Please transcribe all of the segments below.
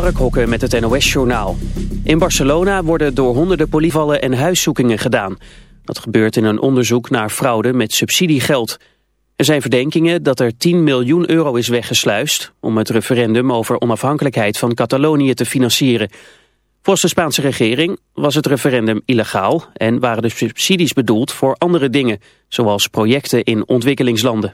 Mark met het NOS-journaal. In Barcelona worden door honderden politievallen en huiszoekingen gedaan. Dat gebeurt in een onderzoek naar fraude met subsidiegeld. Er zijn verdenkingen dat er 10 miljoen euro is weggesluist... om het referendum over onafhankelijkheid van Catalonië te financieren. Volgens de Spaanse regering was het referendum illegaal... en waren de subsidies bedoeld voor andere dingen... zoals projecten in ontwikkelingslanden.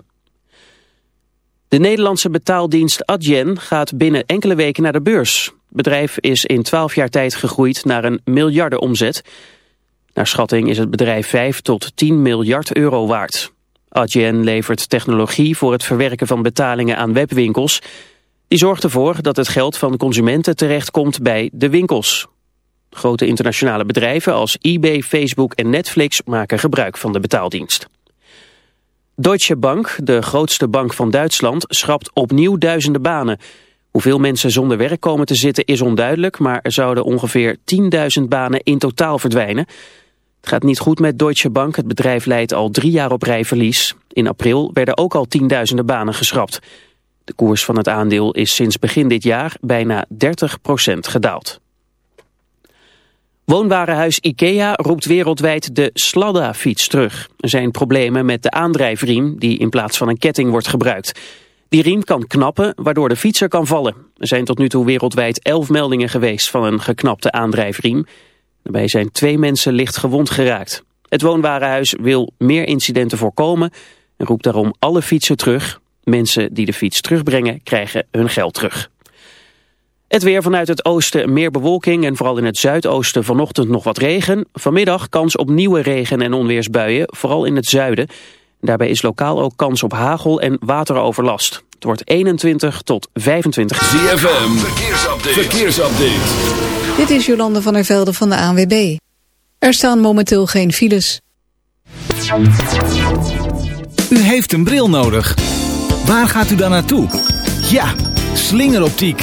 De Nederlandse betaaldienst Adyen gaat binnen enkele weken naar de beurs. Het bedrijf is in 12 jaar tijd gegroeid naar een miljardenomzet. Naar schatting is het bedrijf 5 tot 10 miljard euro waard. Adyen levert technologie voor het verwerken van betalingen aan webwinkels. Die zorgt ervoor dat het geld van consumenten terechtkomt bij de winkels. Grote internationale bedrijven als eBay, Facebook en Netflix maken gebruik van de betaaldienst. Deutsche Bank, de grootste bank van Duitsland, schrapt opnieuw duizenden banen. Hoeveel mensen zonder werk komen te zitten is onduidelijk, maar er zouden ongeveer 10.000 banen in totaal verdwijnen. Het gaat niet goed met Deutsche Bank, het bedrijf leidt al drie jaar op rij verlies. In april werden ook al tienduizenden banen geschrapt. De koers van het aandeel is sinds begin dit jaar bijna 30% gedaald. Woonwarenhuis IKEA roept wereldwijd de Sladda-fiets terug. Er zijn problemen met de aandrijfriem die in plaats van een ketting wordt gebruikt. Die riem kan knappen, waardoor de fietser kan vallen. Er zijn tot nu toe wereldwijd elf meldingen geweest van een geknapte aandrijfriem. Daarbij zijn twee mensen licht gewond geraakt. Het woonwarenhuis wil meer incidenten voorkomen en roept daarom alle fietsen terug. Mensen die de fiets terugbrengen krijgen hun geld terug. Het weer vanuit het oosten meer bewolking en vooral in het zuidoosten vanochtend nog wat regen. Vanmiddag kans op nieuwe regen- en onweersbuien, vooral in het zuiden. Daarbij is lokaal ook kans op hagel en wateroverlast. Het wordt 21 tot 25 ZFM, verkeersupdate. verkeersupdate. Dit is Jolande van der Velde van de ANWB. Er staan momenteel geen files. U heeft een bril nodig. Waar gaat u dan naartoe? Ja, slingeroptiek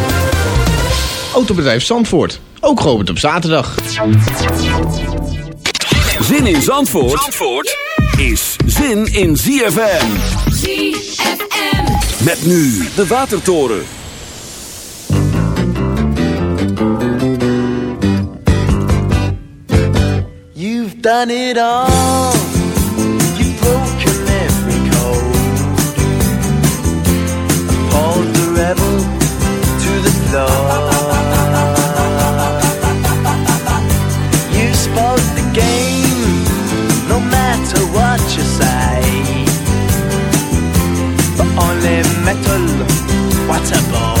Autobedrijf Zandvoort, ook geopend op zaterdag. Zin in Zandvoort, Zandvoort is zin in ZFM. ZFM. Met nu de Watertoren. You've done it all. Metal, what a bore.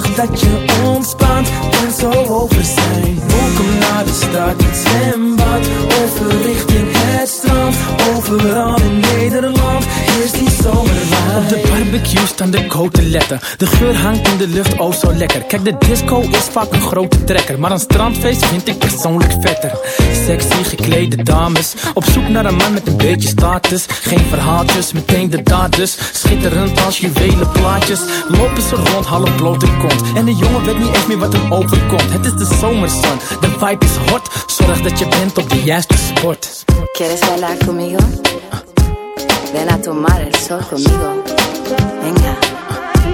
dat je ontspant en zo over zijn. Welkom naar de stad, het zwembad. Over richting het strand. Overal in Nederland is die zomerwijn. Op de barbecue staan de koteletten. De geur hangt in de lucht, oh zo lekker. Kijk, de disco is vaak een grote trekker. Maar een strandfeest vind ik persoonlijk vetter. Sexy geklede dames. Op zoek naar een man met een beetje status. Geen verhaaltjes, meteen de daders. Schitterend als juwelen plaatjes. Lopen ze rond, half blote En de jongen weet niet eens meer wat hem overkomt. Het is de zomerzon, de vibe is hot. Zorg dat je bent op de juiste spot. ¿Quieres bailar conmigo? Ven a tomar el sol conmigo. Venga,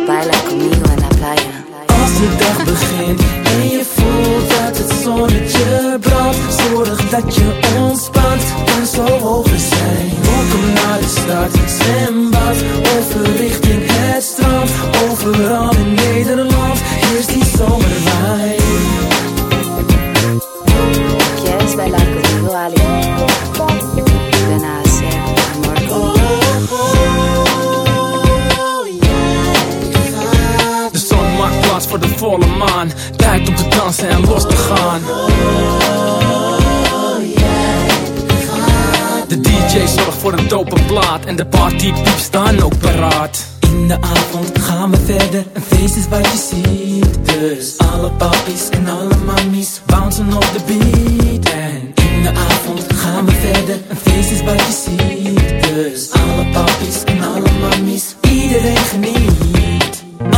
baila conmigo en la playa. Als de dag begint en je voelt dat het zonnetje brandt Zorg dat je ontspant, kan zo over zijn Welkom naar de stad, zwembad Over richting het strand Overal in Nederland. Is die zomerwijn ¿Quieres bailar conmigo, Ali? Ven a hacer amor De zon maakt plaats voor de volle maan. Tijd om te dansen en los te gaan DJ zorgt voor een dope plaat. En de partypieps staan ook paraat. In de avond gaan we verder. Een feest is wat je ziet. Dus alle papies en alle mammies Bouncen op de beat. En in de avond gaan we verder. Een feest is wat je ziet. Dus alle papies en alle mammies Iedereen geniet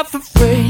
out for free.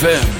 ZFM.